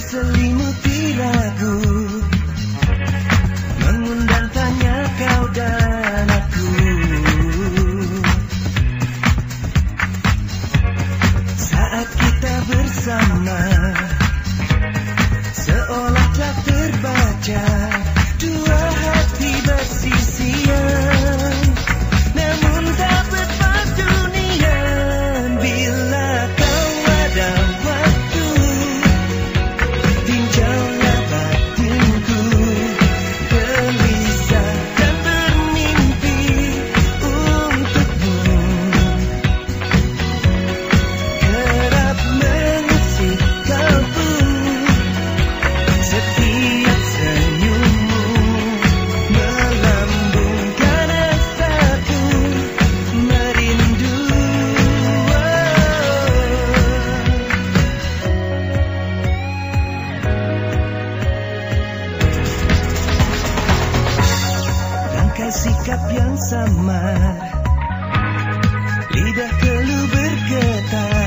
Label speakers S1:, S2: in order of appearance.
S1: berselimuti ragu Mengundang tanya kau dan aku. Saat kita bersama Seolah telah terbaca. Bersikap yang samar Lidah keluh bergetar